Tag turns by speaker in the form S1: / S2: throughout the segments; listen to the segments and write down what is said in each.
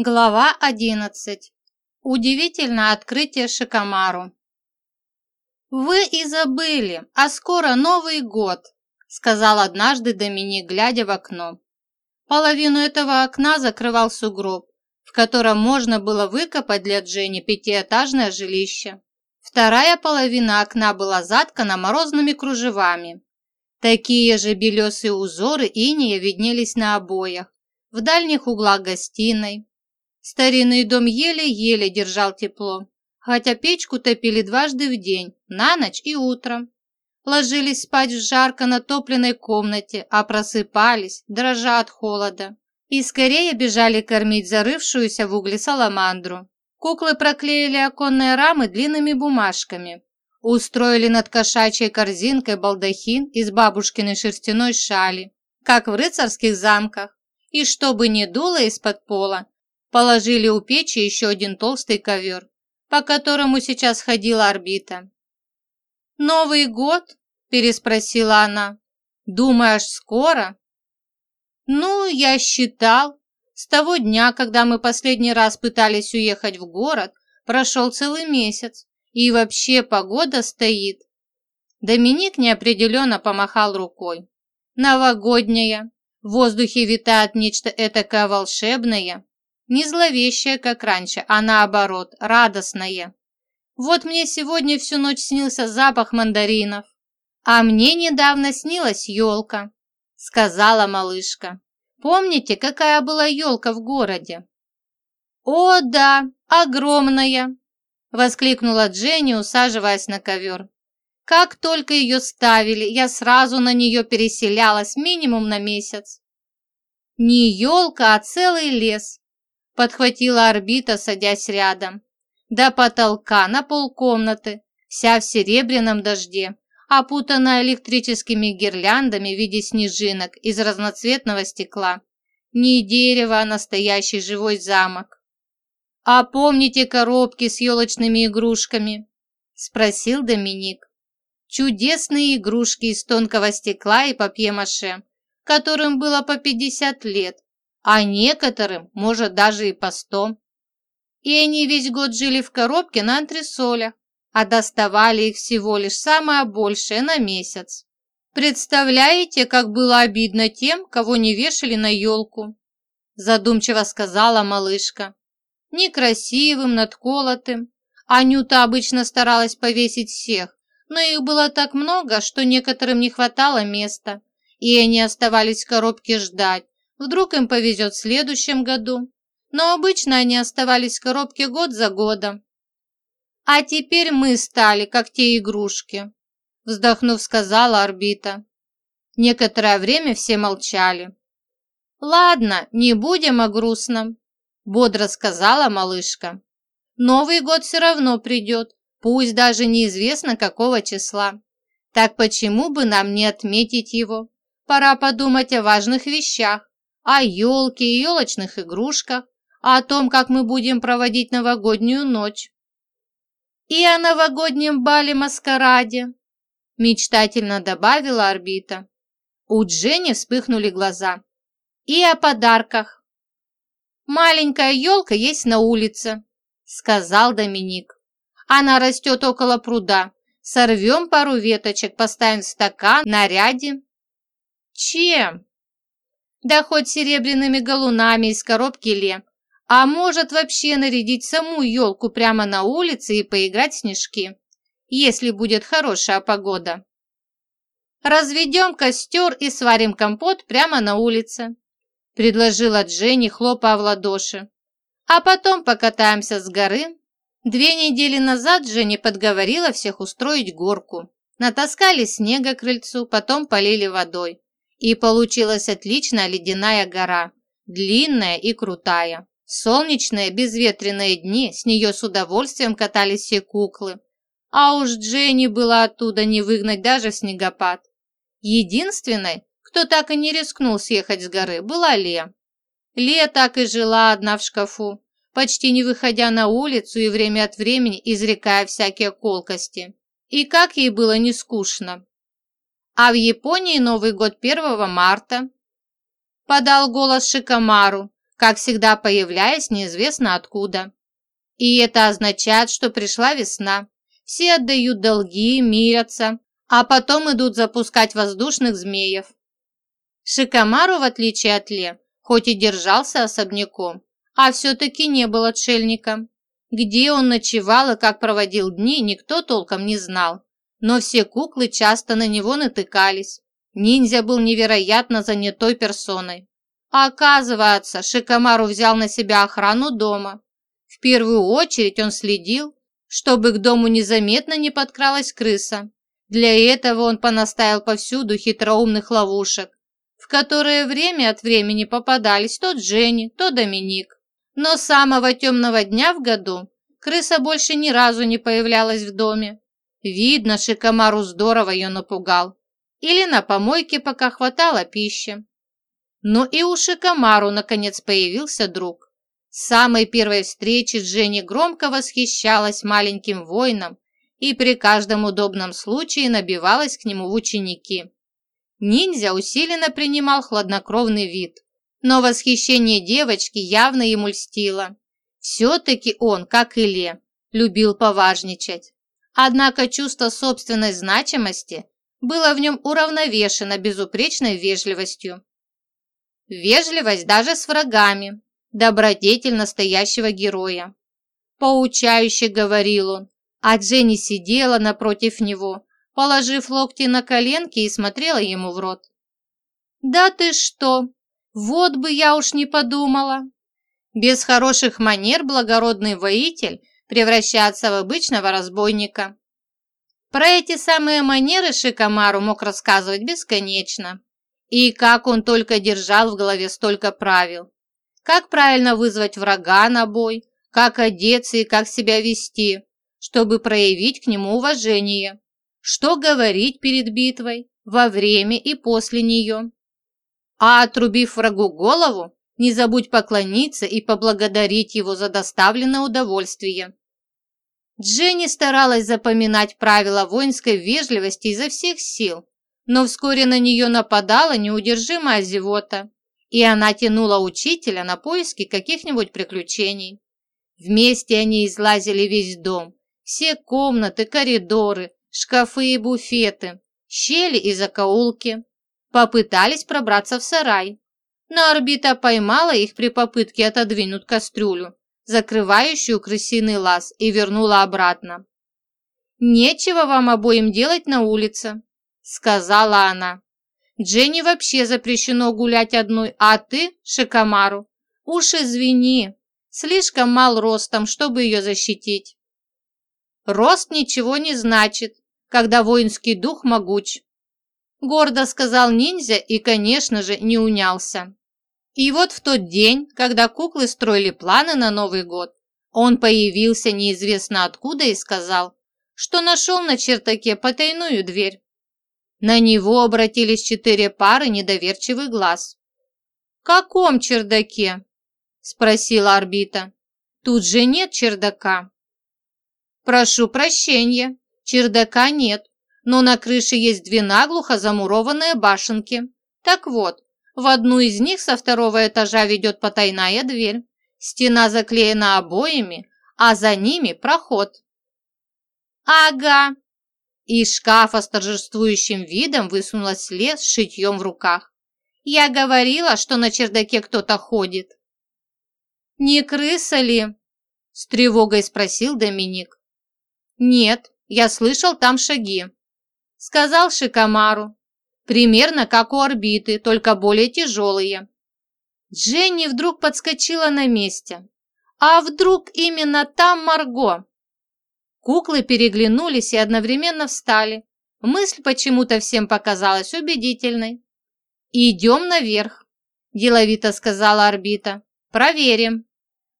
S1: Глава 11. Удивительное открытие Шикомару. «Вы и забыли, а скоро Новый год», сказал однажды Доминик, глядя в окно. Половину этого окна закрывал сугроб, в котором можно было выкопать для Дженни пятиэтажное жилище. Вторая половина окна была заткана морозными кружевами. Такие же белесые узоры иния виднелись на обоях, в дальних углах гостиной, Старинный дом еле-еле держал тепло, хотя печку топили дважды в день, на ночь и утром. Ложились спать в жарко натопленной комнате, а просыпались, дрожа от холода. И скорее бежали кормить зарывшуюся в угле саламандру. Куклы проклеили оконные рамы длинными бумажками. Устроили над кошачьей корзинкой балдахин из бабушкиной шерстяной шали, как в рыцарских замках. И чтобы не дуло из-под пола, Положили у печи еще один толстый ковер, по которому сейчас ходила орбита. «Новый год?» – переспросила она. «Думаешь, скоро?» «Ну, я считал. С того дня, когда мы последний раз пытались уехать в город, прошел целый месяц, и вообще погода стоит». Доминик неопределенно помахал рукой. «Новогодняя. В воздухе витает нечто этакое волшебное, не зловещее, как раньше, а наоборот, радостное. Вот мне сегодня всю ночь снился запах мандаринов. А мне недавно снилась елка, сказала малышка. Помните, какая была елка в городе? О, да, огромная, воскликнула Дженни, усаживаясь на ковер. Как только ее ставили, я сразу на нее переселялась минимум на месяц. Не елка, а целый лес подхватила орбита, садясь рядом. До потолка на полкомнаты, вся в серебряном дожде, опутанная электрическими гирляндами в виде снежинок из разноцветного стекла. Не дерево, а настоящий живой замок. «А помните коробки с елочными игрушками?» – спросил Доминик. Чудесные игрушки из тонкого стекла и папье-маше, которым было по 50 лет, а некоторым, может, даже и по сто. И они весь год жили в коробке на антресолях, а доставали их всего лишь самое большее на месяц. Представляете, как было обидно тем, кого не вешали на елку? Задумчиво сказала малышка. Некрасивым, надколотым. Анюта обычно старалась повесить всех, но их было так много, что некоторым не хватало места, и они оставались в коробке ждать, Вдруг им повезет в следующем году. Но обычно они оставались в коробке год за годом. А теперь мы стали, как те игрушки, вздохнув, сказала орбита. Некоторое время все молчали. «Ладно, не будем о грустном», – бодро сказала малышка. «Новый год все равно придет, пусть даже неизвестно какого числа. Так почему бы нам не отметить его? Пора подумать о важных вещах о елке и елочных игрушках, о том, как мы будем проводить новогоднюю ночь. И о новогоднем бале-маскараде, мечтательно добавила орбита. У Дженни вспыхнули глаза. И о подарках. Маленькая елка есть на улице, сказал Доминик. Она растет около пруда. Сорвем пару веточек, поставим стакан, нарядим. Чем? Да хоть серебряными галунами из коробки Ле, а может вообще нарядить саму елку прямо на улице и поиграть в снежки, если будет хорошая погода. Разведем костер и сварим компот прямо на улице, предложила Дженни, хлопая в ладоши. А потом покатаемся с горы. Две недели назад Дженни подговорила всех устроить горку. Натаскали снега крыльцу, потом полили водой. И получилась отличная ледяная гора, длинная и крутая. Солнечные безветренные дни с нее с удовольствием катались все куклы. А уж Дженни было оттуда не выгнать даже снегопад. Единственной, кто так и не рискнул съехать с горы, была Ле. Ле так и жила одна в шкафу, почти не выходя на улицу и время от времени изрекая всякие колкости. И как ей было не скучно а в Японии Новый год 1 марта. Подал голос Шикамару, как всегда появляясь неизвестно откуда. И это означает, что пришла весна. Все отдают долги, мирятся, а потом идут запускать воздушных змеев. Шикомару, в отличие от Ле, хоть и держался особняком, а все-таки не был отшельником. Где он ночевал и как проводил дни, никто толком не знал. Но все куклы часто на него натыкались. Ниндзя был невероятно занятой персоной. А оказывается, Шикомару взял на себя охрану дома. В первую очередь он следил, чтобы к дому незаметно не подкралась крыса. Для этого он понаставил повсюду хитроумных ловушек, в которые время от времени попадались то Дженни, то Доминик. Но с самого темного дня в году крыса больше ни разу не появлялась в доме. Видно, Шикомару здорово ее напугал. Или на помойке пока хватало пищи. Но и у Шикомару наконец появился друг. С самой первой встречи Дженни громко восхищалась маленьким воином и при каждом удобном случае набивалась к нему в ученики. Ниндзя усиленно принимал хладнокровный вид, но восхищение девочки явно ему льстило. Все-таки он, как и Ле, любил поважничать. Однако чувство собственной значимости было в нем уравновешено безупречной вежливостью. Вежливость даже с врагами, добродетель настоящего героя. Поучающе говорил он, а Дженни сидела напротив него, положив локти на коленки и смотрела ему в рот. «Да ты что!» Вот бы я уж не подумала. Без хороших манер благородный воитель превращается в обычного разбойника. Про эти самые манеры Шикомару мог рассказывать бесконечно. И как он только держал в голове столько правил. Как правильно вызвать врага на бой, как одеться и как себя вести, чтобы проявить к нему уважение. Что говорить перед битвой, во время и после нее. А отрубив врагу голову, не забудь поклониться и поблагодарить его за доставленное удовольствие. Дженни старалась запоминать правила воинской вежливости изо всех сил, но вскоре на нее нападала неудержимая зевота, и она тянула учителя на поиски каких-нибудь приключений. Вместе они излазили весь дом, все комнаты, коридоры, шкафы и буфеты, щели и закоулки попытались пробраться в сарай, но орбита поймала их при попытке отодвинуть кастрюлю, закрывающую крысиный лаз, и вернула обратно. «Нечего вам обоим делать на улице», — сказала она. «Дженни вообще запрещено гулять одной, а ты, Шикомару, уж извини, слишком мал ростом, чтобы ее защитить». «Рост ничего не значит, когда воинский дух могуч», Гордо сказал ниндзя и, конечно же, не унялся. И вот в тот день, когда куклы строили планы на Новый год, он появился неизвестно откуда и сказал, что нашел на чертаке потайную дверь. На него обратились четыре пары недоверчивых глаз. «В каком чердаке?» – спросила орбита. «Тут же нет чердака». «Прошу прощения, чердака нет но на крыше есть две наглухо замурованные башенки. Так вот, в одну из них со второго этажа ведет потайная дверь. Стена заклеена обоями, а за ними проход. «Ага!» Из шкафа с торжествующим видом высунулась лес с шитьем в руках. «Я говорила, что на чердаке кто-то ходит». «Не крыса ли?» – с тревогой спросил Доминик. «Нет, я слышал там шаги», сказал Шикомару. Примерно как у орбиты, только более тяжелые. Дженни вдруг подскочила на месте. А вдруг именно там Марго? Куклы переглянулись и одновременно встали. Мысль почему-то всем показалась убедительной. «Идем наверх», – деловито сказала орбита. «Проверим».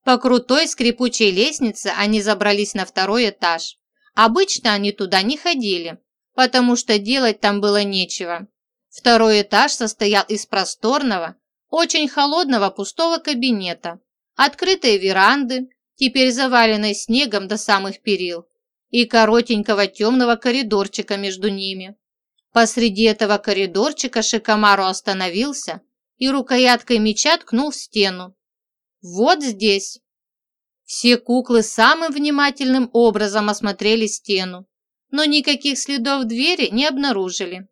S1: По крутой скрипучей лестнице они забрались на второй этаж. Обычно они туда не ходили, потому что делать там было нечего. Второй этаж состоял из просторного, очень холодного пустого кабинета, открытой веранды, теперь заваленной снегом до самых перил, и коротенького темного коридорчика между ними. Посреди этого коридорчика Шикомару остановился и рукояткой меча ткнул в стену. Вот здесь». Все куклы самым внимательным образом осмотрели стену, но никаких следов двери не обнаружили.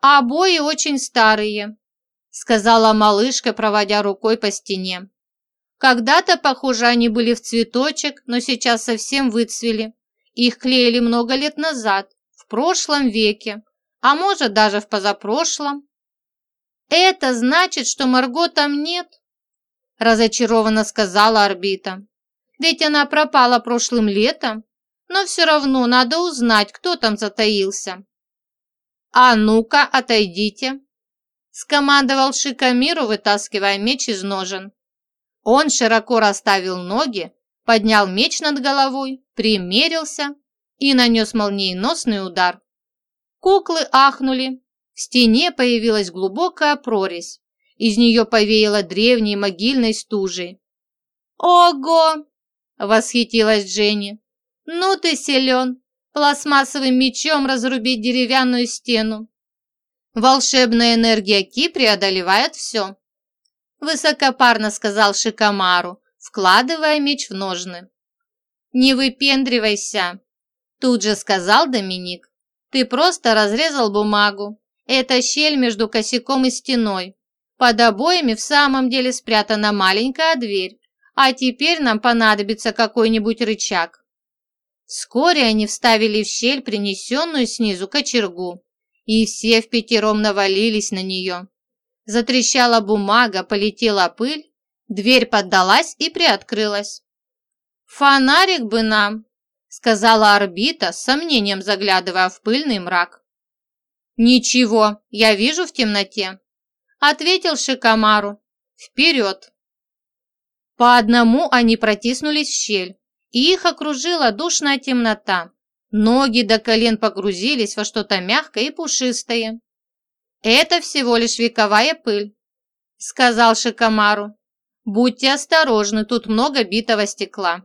S1: «Обои очень старые», — сказала малышка, проводя рукой по стене. «Когда-то, похоже, они были в цветочек, но сейчас совсем выцвели. Их клеили много лет назад, в прошлом веке, а может даже в позапрошлом». «Это значит, что Марго там нет?» разочарованно сказала орбита. Ведь она пропала прошлым летом, но все равно надо узнать, кто там затаился. «А ну-ка, отойдите!» скомандовал Шикамиру, вытаскивая меч из ножен. Он широко расставил ноги, поднял меч над головой, примерился и нанес молниеносный удар. Куклы ахнули. В стене появилась глубокая прорезь. Из нее повеяло древней могильной стужей. «Ого!» – восхитилась Дженни. «Ну ты силен! Пластмассовым мечом разрубить деревянную стену!» «Волшебная энергия Ки преодолевает все!» Высокопарно сказал Шикамару, вкладывая меч в ножны. «Не выпендривайся!» Тут же сказал Доминик. «Ты просто разрезал бумагу. Это щель между косяком и стеной. Под обоями в самом деле спрятана маленькая дверь, а теперь нам понадобится какой-нибудь рычаг. Вскоре они вставили в щель принесенную снизу кочергу, и все в пятером навалились на нее. Затрещала бумага, полетела пыль, дверь поддалась и приоткрылась. «Фонарик бы нам», — сказала орбита, с сомнением заглядывая в пыльный мрак. «Ничего, я вижу в темноте», ответил Шикамару. «Вперед!» По одному они протиснулись в щель, их окружила душная темнота. Ноги до колен погрузились во что-то мягкое и пушистое. «Это всего лишь вековая пыль», — сказал Шикамару. «Будьте осторожны, тут много битого стекла».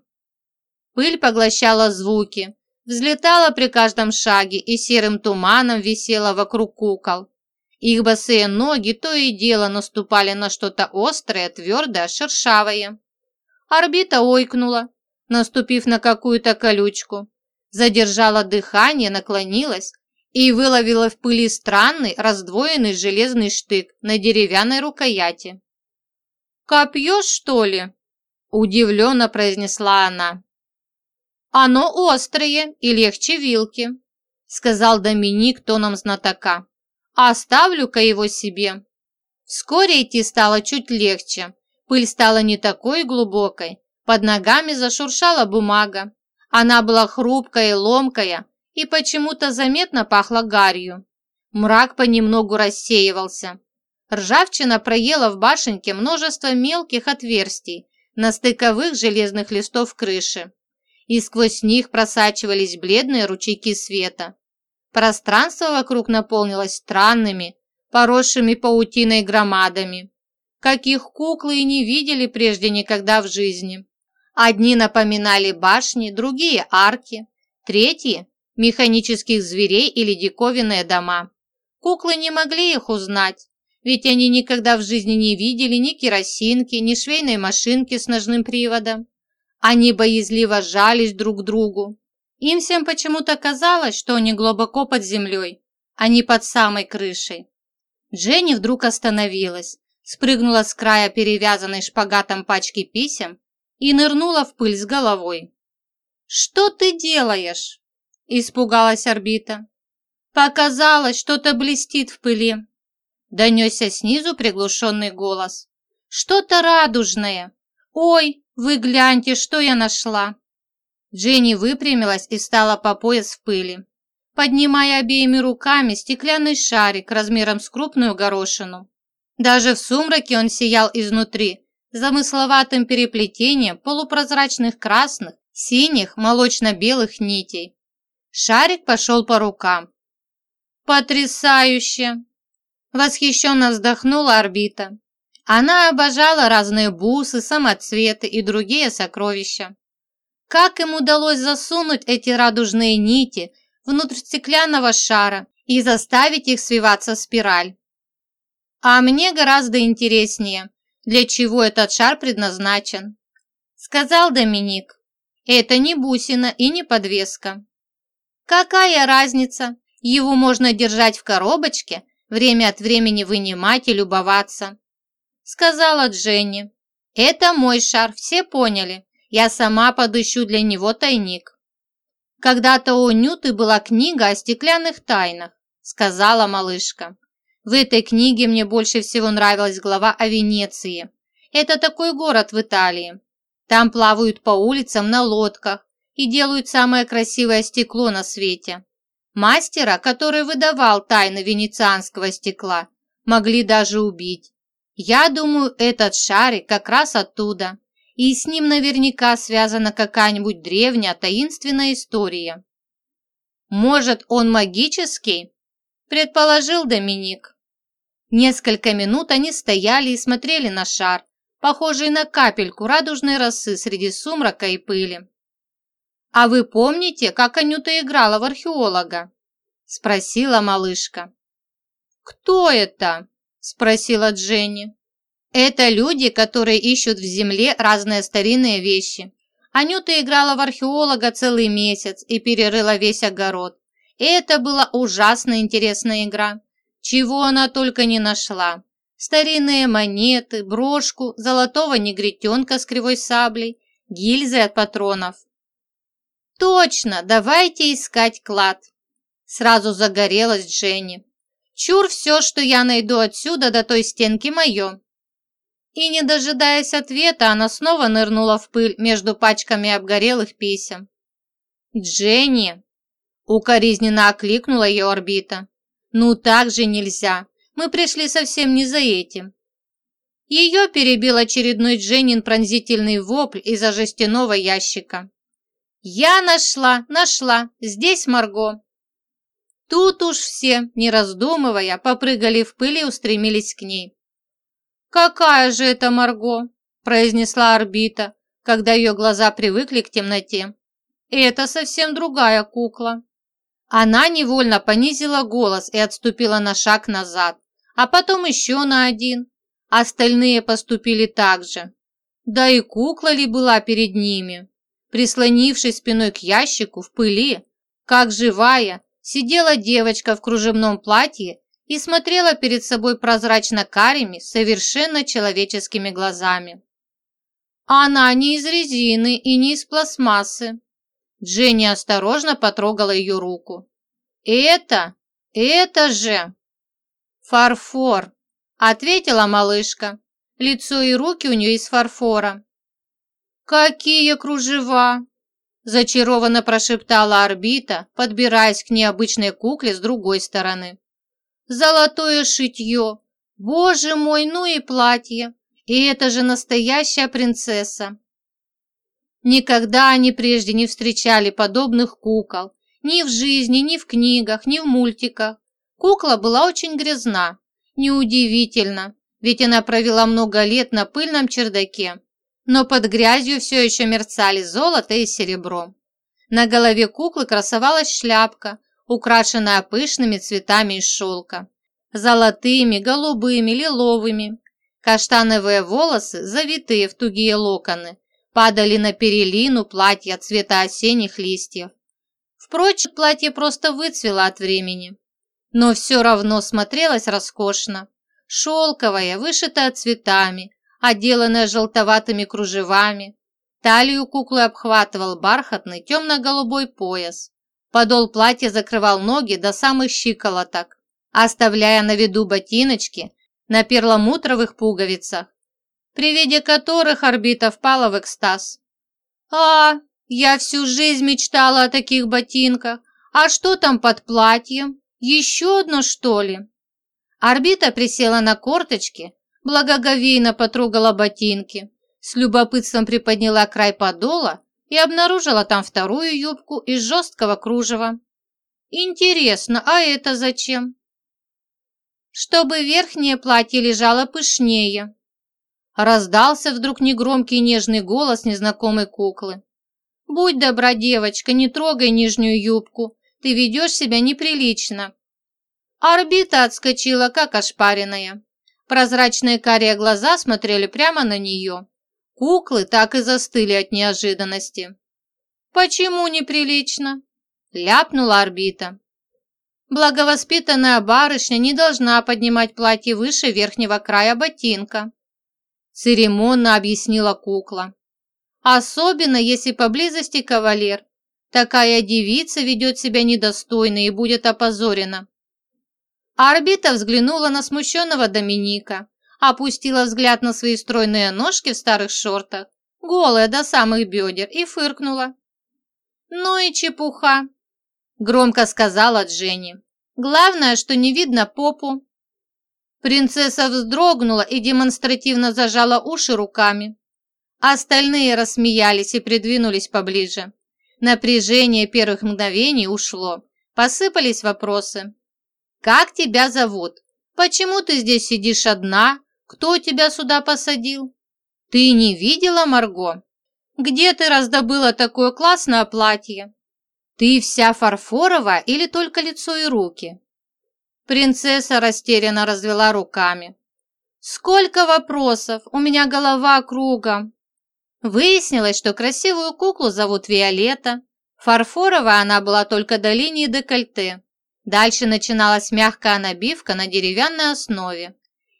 S1: Пыль поглощала звуки, взлетала при каждом шаге и серым туманом висела вокруг кукол. Их босые ноги то и дело наступали на что-то острое, твердое, шершавое. Орбита ойкнула, наступив на какую-то колючку, задержала дыхание, наклонилась и выловила в пыли странный раздвоенный железный штык на деревянной рукояти. «Копье, что ли?» – удивленно произнесла она. «Оно острое и легче вилки», – сказал Доминик тоном знатока. Оставлю-ка его себе. Вскоре идти стало чуть легче. Пыль стала не такой глубокой. Под ногами зашуршала бумага. Она была хрупкая и ломкая, и почему-то заметно пахла гарью. Мрак понемногу рассеивался. Ржавчина проела в башенке множество мелких отверстий на стыковых железных листов крыши, и сквозь них просачивались бледные ручейки света. Пространство вокруг наполнилось странными, поросшими паутиной громадами, каких куклы и не видели прежде никогда в жизни. Одни напоминали башни, другие – арки, третьи – механических зверей или диковинные дома. Куклы не могли их узнать, ведь они никогда в жизни не видели ни керосинки, ни швейной машинки с ножным приводом. Они боязливо жались друг к другу, им всем почему-то казалось, что они глубоко под землей, а не под самой крышей. Дженни вдруг остановилась, спрыгнула с края перевязанной шпагатом пачки писем и нырнула в пыль с головой. «Что ты делаешь?» – испугалась орбита. «Показалось, что-то блестит в пыли», – донесся снизу приглушенный голос. «Что-то радужное! Ой, вы гляньте, что я нашла!» Дженни выпрямилась и стала по пояс в пыли, поднимая обеими руками стеклянный шарик размером с крупную горошину. Даже в сумраке он сиял изнутри, замысловатым переплетением полупрозрачных красных, синих, молочно-белых нитей. Шарик пошел по рукам. «Потрясающе!» Восхищенно вздохнула орбита. Она обожала разные бусы, самоцветы и другие сокровища. Как им удалось засунуть эти радужные нити внутрь стеклянного шара и заставить их свиваться в спираль? А мне гораздо интереснее, для чего этот шар предназначен. Сказал Доминик, это не бусина и не подвеска. Какая разница? Его можно держать в коробочке, время от времени вынимать и любоваться. Сказала Дженни. Это мой шар, все поняли. Я сама подыщу для него тайник. Когда-то у Нюты была книга о стеклянных тайнах, сказала малышка. В этой книге мне больше всего нравилась глава о Венеции. Это такой город в Италии. Там плавают по улицам на лодках и делают самое красивое стекло на свете. Мастера, который выдавал тайны венецианского стекла, могли даже убить. Я думаю, этот шарик как раз оттуда, и с ним наверняка связана какая-нибудь древняя таинственная история. Может, он магический? Предположил Доминик. Несколько минут они стояли и смотрели на шар, похожий на капельку радужной росы среди сумрака и пыли. «А вы помните, как Анюта играла в археолога?» – спросила малышка. «Кто это?» – спросила Дженни. «Это люди, которые ищут в земле разные старинные вещи. Анюта играла в археолога целый месяц и перерыла весь огород. И это была ужасно интересная игра. Чего она только не нашла. Старинные монеты, брошку, золотого негритенка с кривой саблей, гильзы от патронов. «Точно, давайте искать клад!» Сразу загорелась Дженни. «Чур все, что я найду отсюда до той стенки мое!» И, не дожидаясь ответа, она снова нырнула в пыль между пачками обгорелых писем. «Дженни!» Укоризненно окликнула ее орбита. «Ну так же нельзя. Мы пришли совсем не за этим». Ее перебил очередной Дженнин пронзительный вопль из-за жестяного ящика. «Я нашла, нашла! Здесь Марго!» Тут уж все, не раздумывая, попрыгали в пыль и устремились к ней. «Какая же это Марго?» – произнесла орбита, когда ее глаза привыкли к темноте. «Это совсем другая кукла». Она невольно понизила голос и отступила на шаг назад, а потом еще на один. Остальные поступили так же. Да и кукла ли была перед ними? Прислонившись спиной к ящику в пыли, как живая, сидела девочка в кружевном платье и смотрела перед собой прозрачно-карими, совершенно человеческими глазами. Она не из резины и не из пластмассы. Дженни осторожно потрогала ее руку. «Это? Это же!» «Фарфор!» – ответила малышка. Лицо и руки у нее из фарфора. «Какие кружева!» – зачарованно прошептала орбита, подбираясь к необычной кукле с другой стороны. «Золотое шитье! Боже мой, ну и платье! И это же настоящая принцесса!» Никогда они прежде не встречали подобных кукол, ни в жизни, ни в книгах, ни в мультиках. Кукла была очень грязна. Неудивительно, ведь она провела много лет на пыльном чердаке но под грязью все еще мерцали золото и серебро. На голове куклы красовалась шляпка, украшенная пышными цветами из шелка. Золотыми, голубыми, лиловыми. Каштановые волосы, завитые в тугие локоны, падали на перелину платья цвета осенних листьев. Впрочем, платье просто выцвело от времени. Но все равно смотрелось роскошно. Шелковое, вышитое цветами, отделанная желтоватыми кружевами. Талию куклы обхватывал бархатный темно-голубой пояс. Подол платья закрывал ноги до самых щиколоток, оставляя на виду ботиночки на перламутровых пуговицах, при виде которых орбита впала в экстаз. «А, я всю жизнь мечтала о таких ботинках. А что там под платьем? Еще одно, что ли?» Орбита присела на корточки, благоговейно потрогала ботинки, с любопытством приподняла край подола и обнаружила там вторую юбку из жесткого кружева. Интересно, а это зачем? Чтобы верхнее платье лежало пышнее. Раздался вдруг негромкий нежный голос незнакомой куклы. «Будь добра, девочка, не трогай нижнюю юбку, ты ведешь себя неприлично». Орбита отскочила, как ошпаренная. Прозрачные карие глаза смотрели прямо на нее. Куклы так и застыли от неожиданности. «Почему неприлично?» – ляпнула орбита. Благовоспитанная барышня не должна поднимать платье выше верхнего края ботинка. Церемонно объяснила кукла. Особенно, если поблизости кавалер. Такая девица ведет себя недостойно и будет опозорена. Орбита взглянула на смущенного Доминика, опустила взгляд на свои стройные ножки в старых шортах, голая до самых бедер, и фыркнула. «Ну и чепуха!» – громко сказала Дженни. «Главное, что не видно попу». Принцесса вздрогнула и демонстративно зажала уши руками. Остальные рассмеялись и придвинулись поближе. Напряжение первых мгновений ушло. Посыпались вопросы. «Как тебя зовут? Почему ты здесь сидишь одна? Кто тебя сюда посадил? Ты не видела Марго? Где ты раздобыла такое классное платье? Ты вся фарфоровая или только лицо и руки? Принцесса растерянно развела руками. Сколько вопросов, у меня голова кругом. Выяснилось, что красивую куклу зовут Виолетта. Фарфоровая она была только до линии декольте. Дальше начиналась мягкая набивка на деревянной основе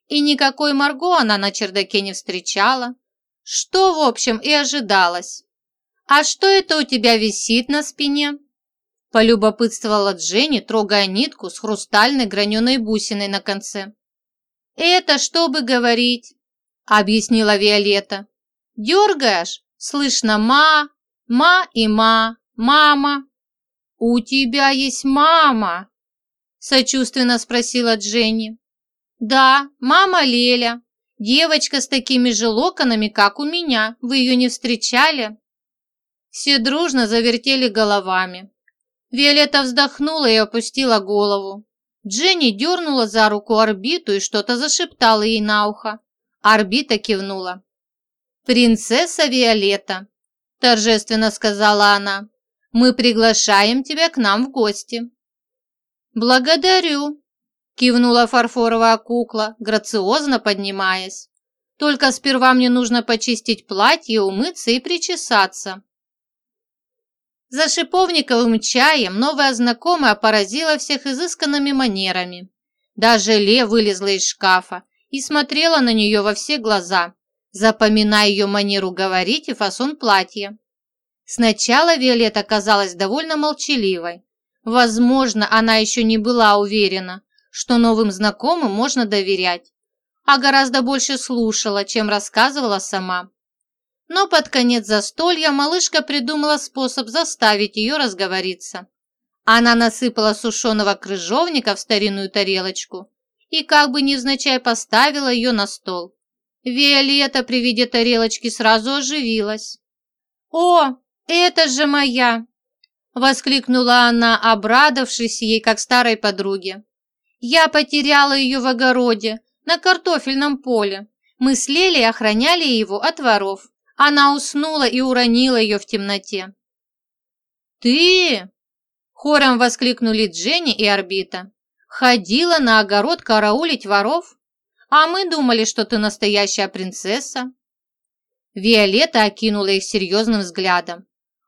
S1: и никакой Марго она на чердаке не встречала, что, в общем, и ожидалось. «А что это у тебя висит на спине?» Полюбопытствовала Дженни, трогая нитку с хрустальной граненой бусиной на конце. «Это чтобы говорить», — объяснила Виолетта. «Дергаешь? Слышно ма, ма и ма, мама». «У тебя есть мама?» – сочувственно спросила Дженни. «Да, мама Леля. Девочка с такими же локонами, как у меня. Вы ее не встречали?» Все дружно завертели головами. Виолетта вздохнула и опустила голову. Дженни дернула за руку орбиту и что-то зашептала ей на ухо. Орбита кивнула. «Принцесса Виолетта», – торжественно сказала она, – «мы приглашаем тебя к нам в гости». «Благодарю», Кивнула фарфоровая кукла, грациозно поднимаясь. Только сперва мне нужно почистить платье, умыться и причесаться. За шиповниковым чаем новая знакомая поразила всех изысканными манерами. Даже Ле вылезла из шкафа и смотрела на нее во все глаза, запоминая ее манеру говорить и фасон платья. Сначала Виолетта казалась довольно молчаливой. Возможно, она еще не была уверена, что новым знакомым можно доверять, а гораздо больше слушала, чем рассказывала сама. Но под конец застолья малышка придумала способ заставить ее разговориться. Она насыпала сушеного крыжовника в старинную тарелочку и как бы невзначай поставила ее на стол. Виолетта при виде тарелочки сразу оживилась. «О, это же моя!» – воскликнула она, обрадовавшись ей, как старой подруге. Я потеряла ее в огороде, на картофельном поле. Мы с Лелей охраняли его от воров. Она уснула и уронила ее в темноте. «Ты?» – хором воскликнули Дженни и Орбита. «Ходила на огород караулить воров? А мы думали, что ты настоящая принцесса». Виолетта окинула их серьезным взглядом.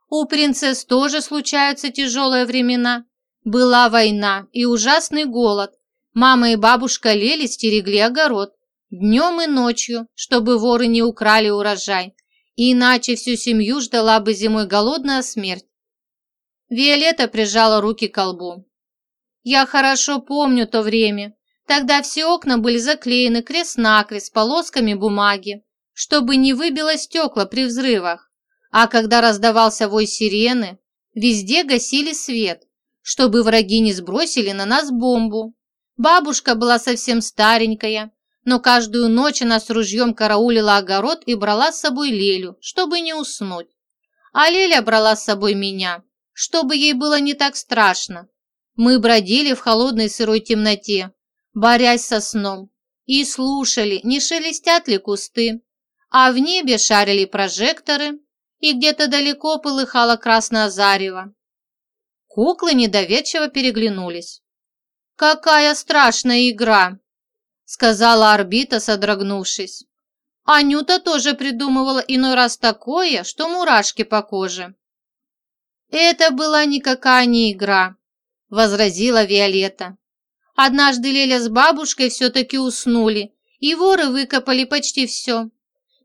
S1: «У принцесс тоже случаются тяжелые времена. Была война и ужасный голод, Мама и бабушка Лели стерегли огород днем и ночью, чтобы воры не украли урожай, иначе всю семью ждала бы зимой голодная смерть. Виолетта прижала руки к колбу. «Я хорошо помню то время. Тогда все окна были заклеены крест-накрест полосками бумаги, чтобы не выбило стекла при взрывах. А когда раздавался вой сирены, везде гасили свет, чтобы враги не сбросили на нас бомбу. Бабушка была совсем старенькая, но каждую ночь она с ружьем караулила огород и брала с собой Лелю, чтобы не уснуть. А Леля брала с собой меня, чтобы ей было не так страшно. Мы бродили в холодной сырой темноте, борясь со сном, и слушали, не шелестят ли кусты, а в небе шарили прожекторы, и где-то далеко полыхало красное зарево. Куклы недоверчиво переглянулись. «Какая страшная игра!» Сказала орбита, содрогнувшись. Анюта тоже придумывала иной раз такое, что мурашки по коже. «Это была никакая не игра», – возразила Виолетта. «Однажды Леля с бабушкой все-таки уснули, и воры выкопали почти все.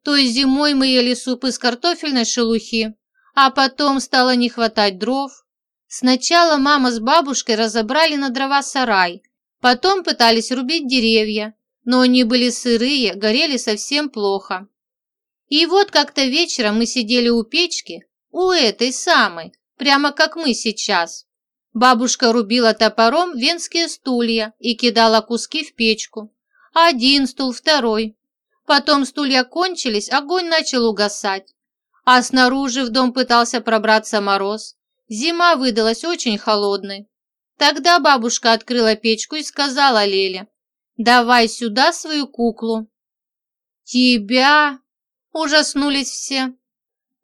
S1: То есть зимой мы ели суп из картофельной шелухи, а потом стало не хватать дров. Сначала мама с бабушкой разобрали на дрова сарай, потом пытались рубить деревья, но они были сырые, горели совсем плохо. И вот как-то вечером мы сидели у печки, у этой самой, прямо как мы сейчас. Бабушка рубила топором венские стулья и кидала куски в печку. Один стул, второй. Потом стулья кончились, огонь начал угасать. А снаружи в дом пытался пробраться мороз. Зима выдалась очень холодной. Тогда бабушка открыла печку и сказала Леле, «Давай сюда свою куклу». «Тебя?» – ужаснулись все.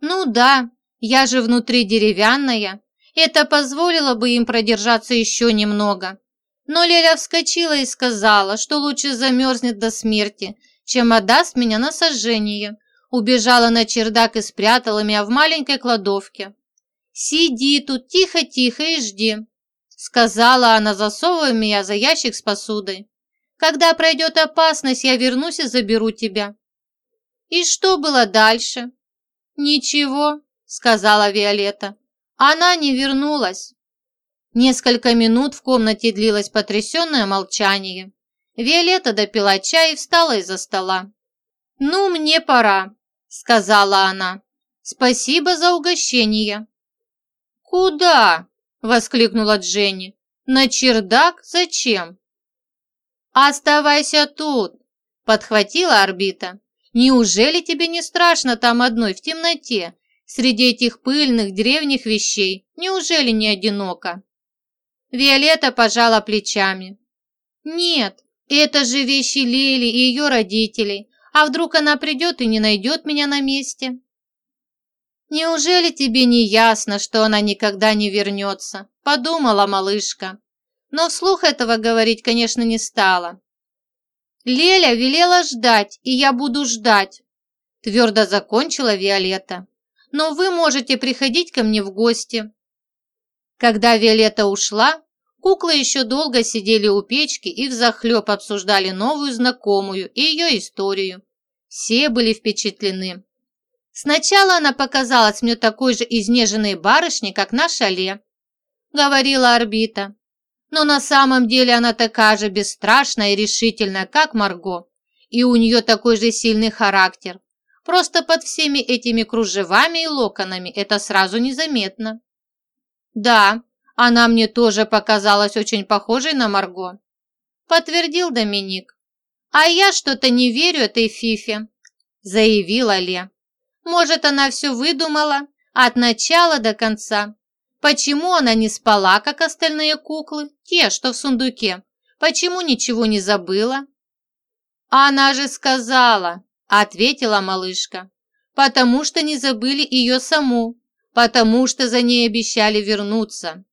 S1: «Ну да, я же внутри деревянная. Это позволило бы им продержаться еще немного». Но Леля вскочила и сказала, что лучше замерзнет до смерти, чем отдаст меня на сожжение. Убежала на чердак и спрятала меня в маленькой кладовке. «Сиди тут тихо-тихо и жди», — сказала она, засовывая меня за ящик с посудой. «Когда пройдет опасность, я вернусь и заберу тебя». «И что было дальше?» «Ничего», — сказала Виолетта. «Она не вернулась». Несколько минут в комнате длилось потрясенное молчание. Виолетта допила чай и встала из-за стола. «Ну, мне пора», — сказала она. «Спасибо за угощение». «Куда?» – воскликнула Дженни. «На чердак? Зачем?» «Оставайся тут!» – подхватила орбита. «Неужели тебе не страшно там одной в темноте, среди этих пыльных древних вещей? Неужели не одиноко?» Виолетта пожала плечами. «Нет, это же вещи Лели и ее родителей. А вдруг она придет и не найдет меня на месте?» «Неужели тебе не ясно, что она никогда не вернется?» – подумала малышка. Но вслух этого говорить, конечно, не стала. «Леля велела ждать, и я буду ждать», – твердо закончила Виолетта. «Но вы можете приходить ко мне в гости». Когда Виолетта ушла, куклы еще долго сидели у печки и взахлеб обсуждали новую знакомую и ее историю. Все были впечатлены. Сначала она показалась мне такой же изнеженной барышней, как на шале, говорила орбита. Но на самом деле она такая же бесстрашная и решительная, как Марго. И у нее такой же сильный характер. Просто под всеми этими кружевами и локонами это сразу незаметно. Да, она мне тоже показалась очень похожей на Марго, подтвердил Доминик. А я что-то не верю этой Фифе, заявила Ле. Может, она все выдумала от начала до конца. Почему она не спала, как остальные куклы, те, что в сундуке? Почему ничего не забыла? Она же сказала, ответила малышка, потому что не забыли ее саму, потому что за ней обещали вернуться.